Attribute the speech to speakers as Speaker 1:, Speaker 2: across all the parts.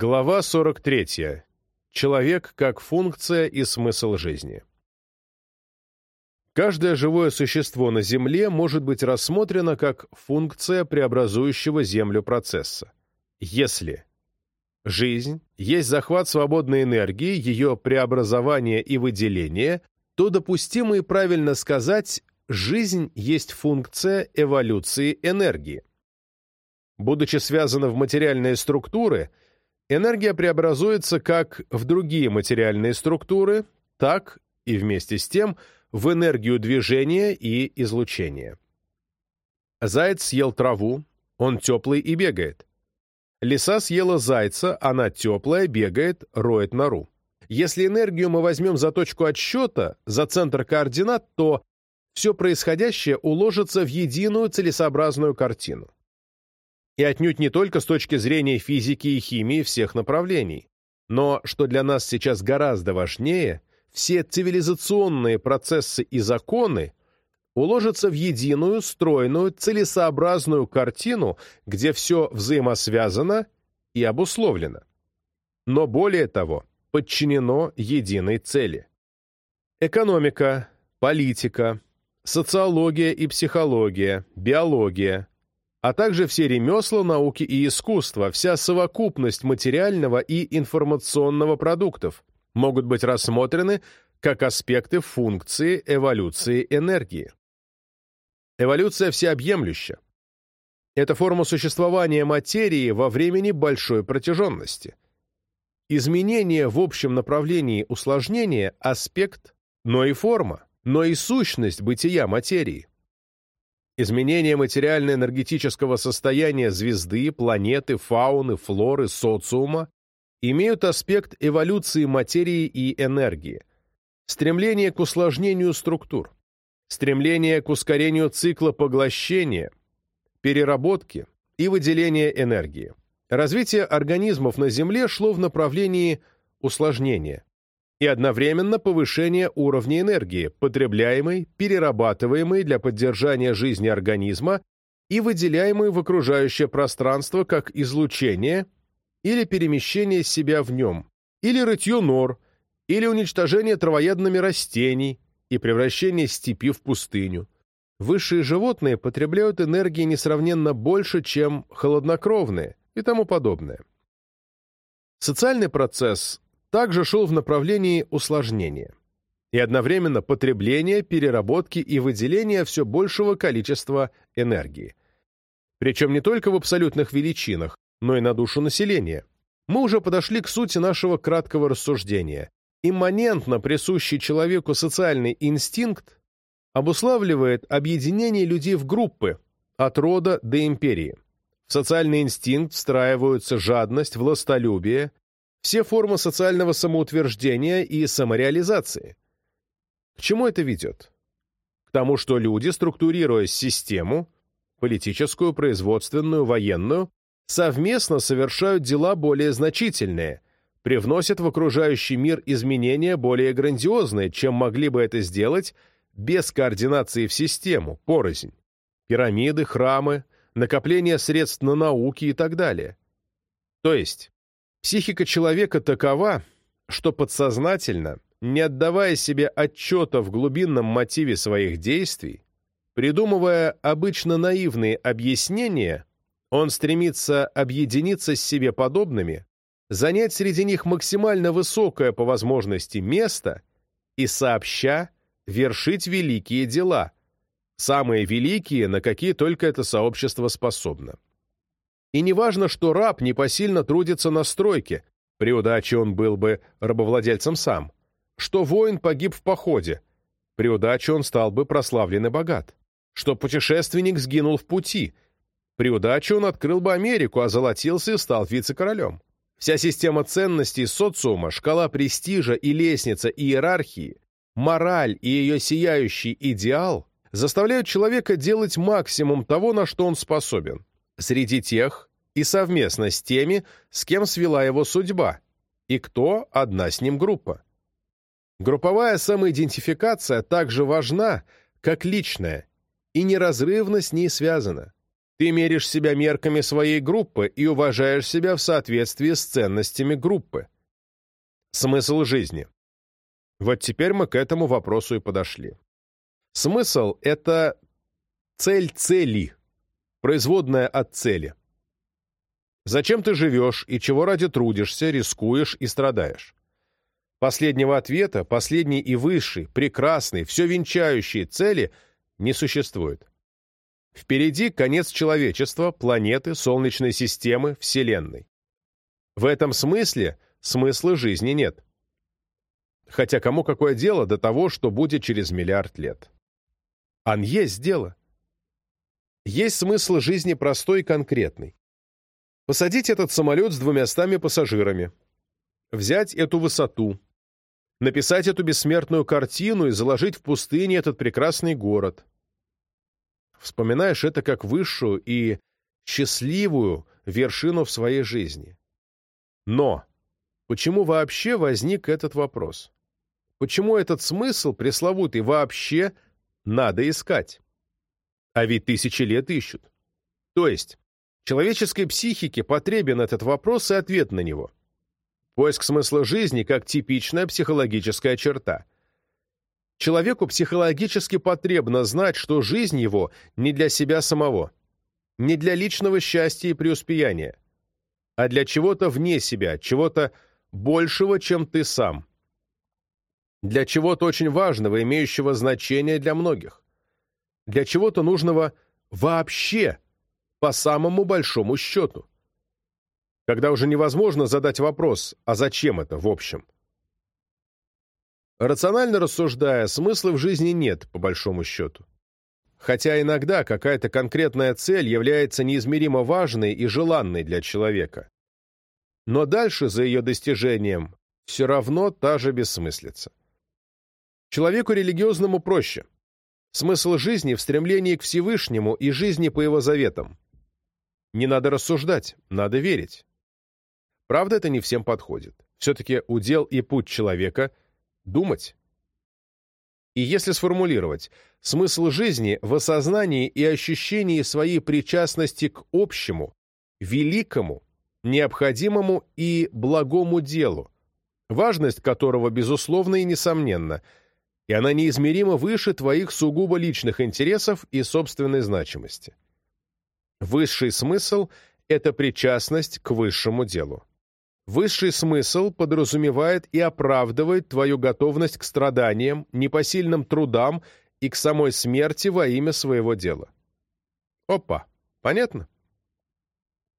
Speaker 1: Глава 43. Человек как функция и смысл жизни. Каждое живое существо на Земле может быть рассмотрено как функция преобразующего Землю процесса. Если жизнь есть захват свободной энергии, ее преобразование и выделение, то допустимо и правильно сказать, жизнь есть функция эволюции энергии. Будучи связана в материальные структуры, энергия преобразуется как в другие материальные структуры, так и вместе с тем в энергию движения и излучения. Заяц съел траву, он теплый и бегает. Лиса съела зайца, она теплая, бегает, роет нору. Если энергию мы возьмем за точку отсчета, за центр координат, то все происходящее уложится в единую целесообразную картину. И отнюдь не только с точки зрения физики и химии всех направлений, но, что для нас сейчас гораздо важнее, все цивилизационные процессы и законы уложатся в единую, стройную, целесообразную картину, где все взаимосвязано и обусловлено. Но более того, подчинено единой цели. Экономика, политика, социология и психология, биология, а также все ремесла, науки и искусства, вся совокупность материального и информационного продуктов могут быть рассмотрены как аспекты функции эволюции энергии. Эволюция всеобъемлюща. Это форма существования материи во времени большой протяженности. Изменение в общем направлении усложнения – аспект, но и форма, но и сущность бытия материи. Изменение материально-энергетического состояния звезды, планеты, фауны, флоры, социума имеют аспект эволюции материи и энергии, стремление к усложнению структур, стремление к ускорению цикла поглощения, переработки и выделения энергии. Развитие организмов на Земле шло в направлении усложнения, и одновременно повышение уровня энергии, потребляемой, перерабатываемой для поддержания жизни организма и выделяемой в окружающее пространство как излучение или перемещение себя в нем, или рытье нор, или уничтожение травоядными растений и превращение степи в пустыню. Высшие животные потребляют энергии несравненно больше, чем холоднокровные и тому подобное. Социальный процесс также шел в направлении усложнения и одновременно потребления, переработки и выделения все большего количества энергии. Причем не только в абсолютных величинах, но и на душу населения. Мы уже подошли к сути нашего краткого рассуждения. Имманентно присущий человеку социальный инстинкт обуславливает объединение людей в группы, от рода до империи. В социальный инстинкт встраиваются жадность, властолюбие, все формы социального самоутверждения и самореализации. К чему это ведет? К тому, что люди, структурируя систему, политическую, производственную, военную, совместно совершают дела более значительные, привносят в окружающий мир изменения более грандиозные, чем могли бы это сделать без координации в систему, порознь. Пирамиды, храмы, накопление средств на науки и так далее. То есть, Психика человека такова, что подсознательно, не отдавая себе отчета в глубинном мотиве своих действий, придумывая обычно наивные объяснения, он стремится объединиться с себе подобными, занять среди них максимально высокое по возможности место и сообща вершить великие дела, самые великие, на какие только это сообщество способно. И не важно, что раб непосильно трудится на стройке, при удаче он был бы рабовладельцем сам, что воин погиб в походе, при удаче он стал бы прославлен и богат, что путешественник сгинул в пути, при удаче он открыл бы Америку, озолотился и стал вице-королем. Вся система ценностей социума, шкала престижа и лестница иерархии, мораль и ее сияющий идеал заставляют человека делать максимум того, на что он способен среди тех и совместно с теми, с кем свела его судьба, и кто одна с ним группа. Групповая самоидентификация также важна, как личная, и неразрывно с ней связана. Ты меришь себя мерками своей группы и уважаешь себя в соответствии с ценностями группы. Смысл жизни. Вот теперь мы к этому вопросу и подошли. Смысл — это цель цели, производная от цели. Зачем ты живешь и чего ради трудишься, рискуешь и страдаешь? Последнего ответа, последней и высшей, прекрасной, все венчающей цели не существует. Впереди конец человечества, планеты, Солнечной системы, Вселенной. В этом смысле смысла жизни нет. Хотя кому какое дело до того, что будет через миллиард лет? Ан есть дело. Есть смысл жизни простой и конкретный. Посадить этот самолет с двумястами пассажирами. Взять эту высоту, написать эту бессмертную картину и заложить в пустыне этот прекрасный город. Вспоминаешь это как высшую и счастливую вершину в своей жизни. Но почему вообще возник этот вопрос? Почему этот смысл пресловутый вообще надо искать? А ведь тысячи лет ищут. То есть, человеческой психике потребен этот вопрос и ответ на него. Поиск смысла жизни как типичная психологическая черта. Человеку психологически потребно знать, что жизнь его не для себя самого, не для личного счастья и преуспеяния, а для чего-то вне себя, чего-то большего, чем ты сам. Для чего-то очень важного, имеющего значение для многих. Для чего-то нужного вообще, по самому большому счету когда уже невозможно задать вопрос «а зачем это в общем?». Рационально рассуждая, смысла в жизни нет, по большому счету. Хотя иногда какая-то конкретная цель является неизмеримо важной и желанной для человека. Но дальше за ее достижением все равно та же бессмыслица. Человеку религиозному проще. Смысл жизни в стремлении к Всевышнему и жизни по его заветам. Не надо рассуждать, надо верить. Правда, это не всем подходит. Все-таки удел и путь человека — думать. И если сформулировать, смысл жизни в осознании и ощущении своей причастности к общему, великому, необходимому и благому делу, важность которого, безусловно и несомненна, и она неизмеримо выше твоих сугубо личных интересов и собственной значимости. Высший смысл — это причастность к высшему делу. Высший смысл подразумевает и оправдывает твою готовность к страданиям, непосильным трудам и к самой смерти во имя своего дела. Опа, понятно?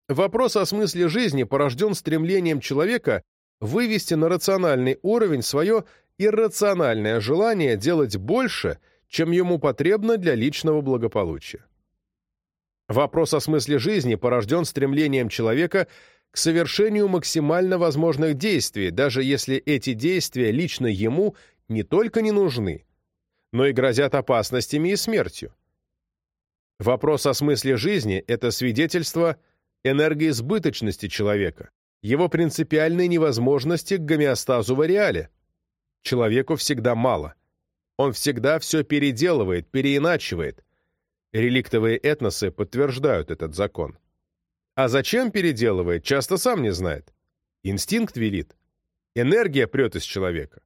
Speaker 1: Вопрос о смысле жизни порожден стремлением человека вывести на рациональный уровень свое иррациональное желание делать больше, чем ему потребно для личного благополучия. Вопрос о смысле жизни порожден стремлением человека – к совершению максимально возможных действий, даже если эти действия лично ему не только не нужны, но и грозят опасностями и смертью. Вопрос о смысле жизни – это свидетельство энергоизбыточности человека, его принципиальной невозможности к гомеостазу в ареале. Человеку всегда мало. Он всегда все переделывает, переиначивает. Реликтовые этносы подтверждают этот закон. А зачем переделывает, часто сам не знает. Инстинкт велит. Энергия прет из человека.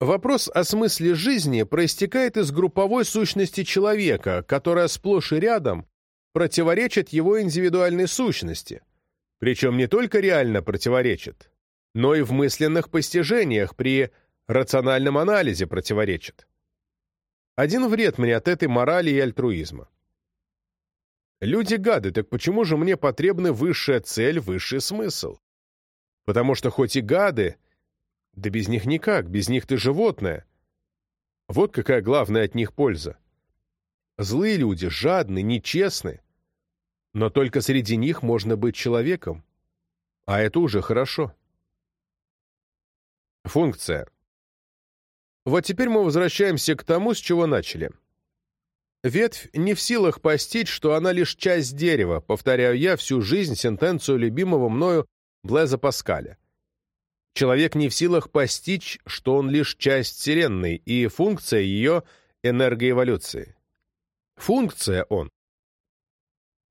Speaker 1: Вопрос о смысле жизни проистекает из групповой сущности человека, которая сплошь и рядом противоречит его индивидуальной сущности. Причем не только реально противоречит, но и в мысленных постижениях при рациональном анализе противоречит. Один вред мне от этой морали и альтруизма. Люди гады, так почему же мне потребны высшая цель, высший смысл? Потому что хоть и гады, да без них никак, без них ты животное. Вот какая главная от них польза. Злые люди, жадны, нечестны. Но только среди них можно быть человеком. А это уже хорошо. Функция. Вот теперь мы возвращаемся к тому, с чего начали. Ветвь не в силах постичь, что она лишь часть дерева, повторяю я всю жизнь сентенцию любимого мною Блеза Паскаля. Человек не в силах постичь, что он лишь часть Вселенной и функция ее энергоэволюции. Функция он.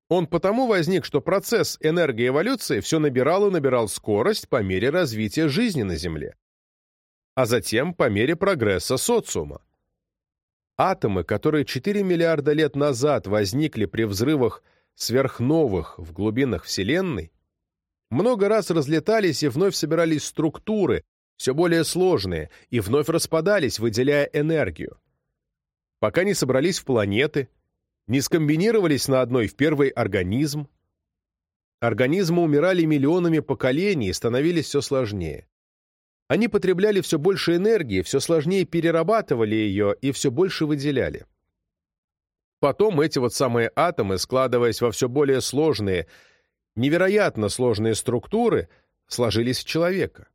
Speaker 1: Он потому возник, что процесс энергоэволюции все набирал и набирал скорость по мере развития жизни на Земле, а затем по мере прогресса социума. Атомы, которые 4 миллиарда лет назад возникли при взрывах сверхновых в глубинах Вселенной, много раз разлетались и вновь собирались структуры, все более сложные, и вновь распадались, выделяя энергию. Пока не собрались в планеты, не скомбинировались на одной в первый организм. Организмы умирали миллионами поколений и становились все сложнее. Они потребляли все больше энергии, все сложнее перерабатывали ее и все больше выделяли. Потом эти вот самые атомы, складываясь во все более сложные, невероятно сложные структуры, сложились в человека.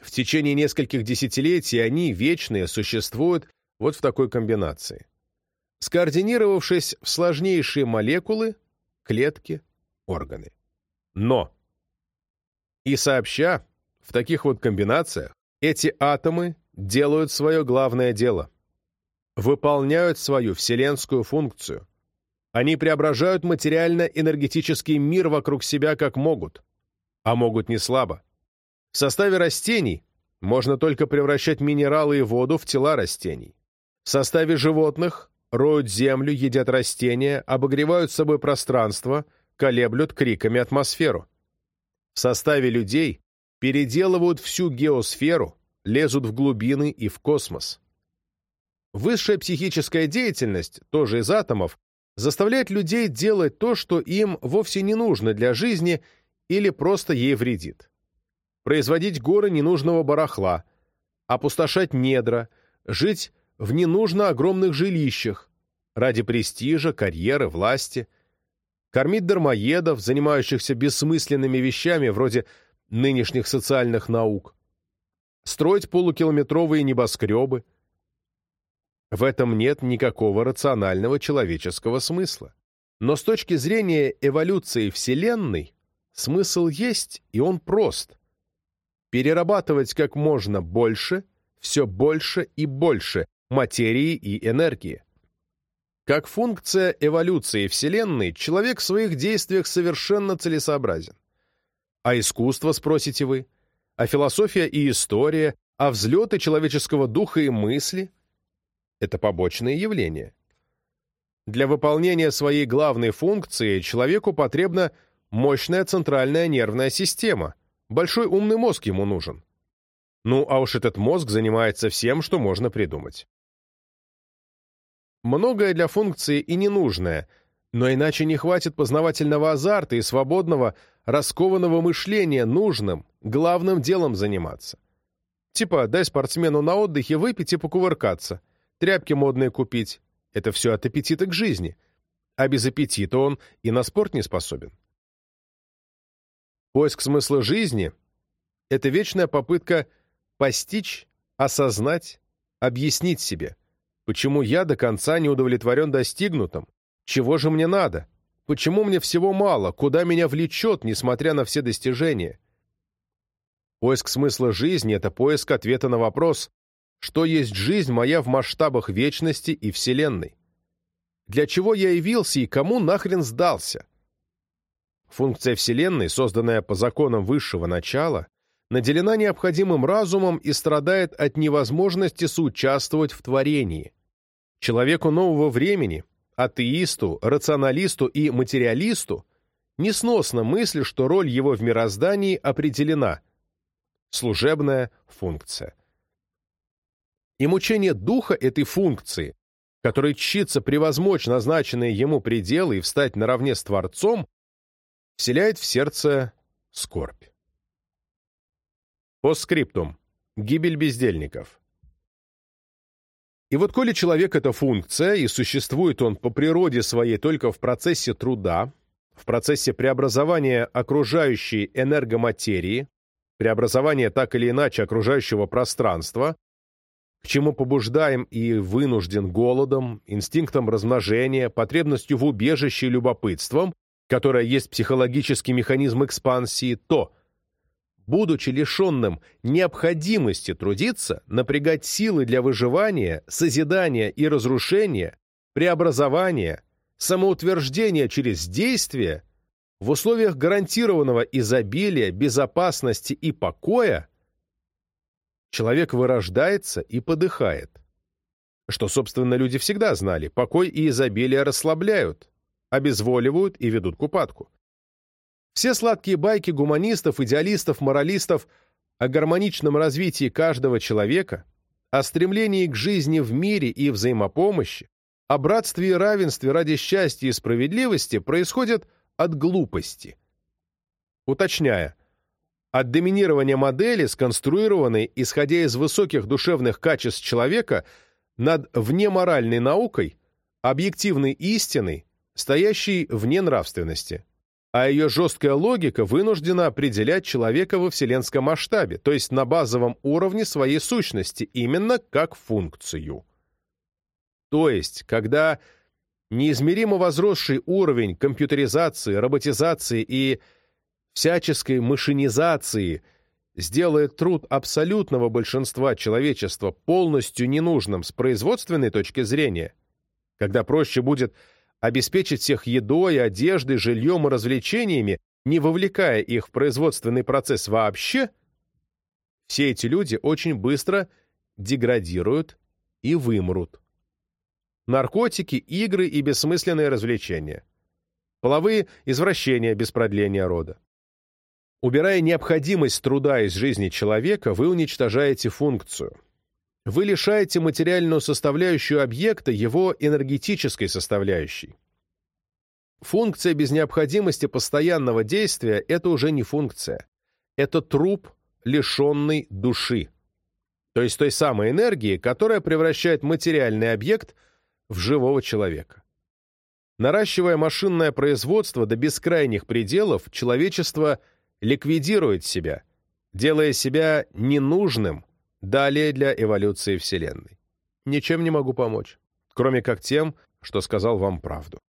Speaker 1: В течение нескольких десятилетий они, вечные, существуют вот в такой комбинации скоординировавшись в сложнейшие молекулы, клетки, органы. Но и сообща, в таких вот комбинациях, эти атомы делают свое главное дело. Выполняют свою вселенскую функцию. Они преображают материально-энергетический мир вокруг себя как могут, а могут не слабо. В составе растений можно только превращать минералы и воду в тела растений. В составе животных роют землю, едят растения, обогревают собой пространство, колеблют криками атмосферу. В составе людей переделывают всю геосферу, лезут в глубины и в космос. Высшая психическая деятельность, тоже из атомов, заставляет людей делать то, что им вовсе не нужно для жизни или просто ей вредит. Производить горы ненужного барахла, опустошать недра, жить в ненужно огромных жилищах, ради престижа, карьеры, власти, кормить дармоедов, занимающихся бессмысленными вещами вроде нынешних социальных наук, строить полукилометровые небоскребы. В этом нет никакого рационального человеческого смысла. Но с точки зрения эволюции Вселенной смысл есть, и он прост. Перерабатывать как можно больше, все больше и больше, материи и энергии. Как функция эволюции Вселенной, человек в своих действиях совершенно целесообразен. А искусство, спросите вы? А философия и история? А взлеты человеческого духа и мысли? Это побочные явления. Для выполнения своей главной функции человеку потребна мощная центральная нервная система. Большой умный мозг ему нужен. Ну, а уж этот мозг занимается всем, что можно придумать. Многое для функции и ненужное, но иначе не хватит познавательного азарта и свободного, раскованного мышления нужным, главным делом заниматься. Типа, дай спортсмену на отдыхе выпить и покувыркаться, тряпки модные купить. Это все от аппетита к жизни. А без аппетита он и на спорт не способен. Поиск смысла жизни — это вечная попытка постичь, осознать, объяснить себе — Почему я до конца не удовлетворен достигнутым? Чего же мне надо? Почему мне всего мало? Куда меня влечет, несмотря на все достижения? Поиск смысла жизни — это поиск ответа на вопрос, что есть жизнь моя в масштабах вечности и Вселенной? Для чего я явился и кому нахрен сдался? Функция Вселенной, созданная по законам высшего начала, наделена необходимым разумом и страдает от невозможности соучаствовать в творении. Человеку нового времени, атеисту, рационалисту и материалисту несносно мысль, что роль его в мироздании определена. Служебная функция. И мучение духа этой функции, который чтится превозмочь назначенные ему пределы и встать наравне с Творцом, вселяет в сердце скорбь. Постскриптум. Гибель бездельников. И вот коли человек — это функция, и существует он по природе своей только в процессе труда, в процессе преобразования окружающей энергоматерии, преобразования так или иначе окружающего пространства, к чему побуждаем и вынужден голодом, инстинктом размножения, потребностью в убежище и любопытством, которое есть психологический механизм экспансии, то — будучи лишенным необходимости трудиться, напрягать силы для выживания, созидания и разрушения, преобразования, самоутверждения через действие в условиях гарантированного изобилия, безопасности и покоя человек вырождается и подыхает. Что, собственно, люди всегда знали, покой и изобилие расслабляют, обезволивают и ведут к упадку. Все сладкие байки гуманистов, идеалистов, моралистов о гармоничном развитии каждого человека, о стремлении к жизни в мире и взаимопомощи, о братстве и равенстве ради счастья и справедливости происходят от глупости. Уточняя, от доминирования модели, сконструированной, исходя из высоких душевных качеств человека, над внеморальной наукой, объективной истиной, стоящей вне нравственности. А ее жесткая логика вынуждена определять человека во вселенском масштабе, то есть на базовом уровне своей сущности, именно как функцию. То есть, когда неизмеримо возросший уровень компьютеризации, роботизации и всяческой машинизации сделает труд абсолютного большинства человечества полностью ненужным с производственной точки зрения, когда проще будет обеспечить всех едой, одеждой, жильем и развлечениями, не вовлекая их в производственный процесс вообще, все эти люди очень быстро деградируют и вымрут наркотики, игры и бессмысленные развлечения. Половые извращения без продления рода. Убирая необходимость труда из жизни человека, вы уничтожаете функцию. Вы лишаете материальную составляющую объекта его энергетической составляющей. Функция без необходимости постоянного действия – это уже не функция. Это труп, лишенный души. То есть той самой энергии, которая превращает материальный объект – в живого человека. Наращивая машинное производство до бескрайних пределов, человечество ликвидирует себя, делая себя ненужным далее для эволюции Вселенной. Ничем не могу помочь, кроме как тем, что сказал вам правду.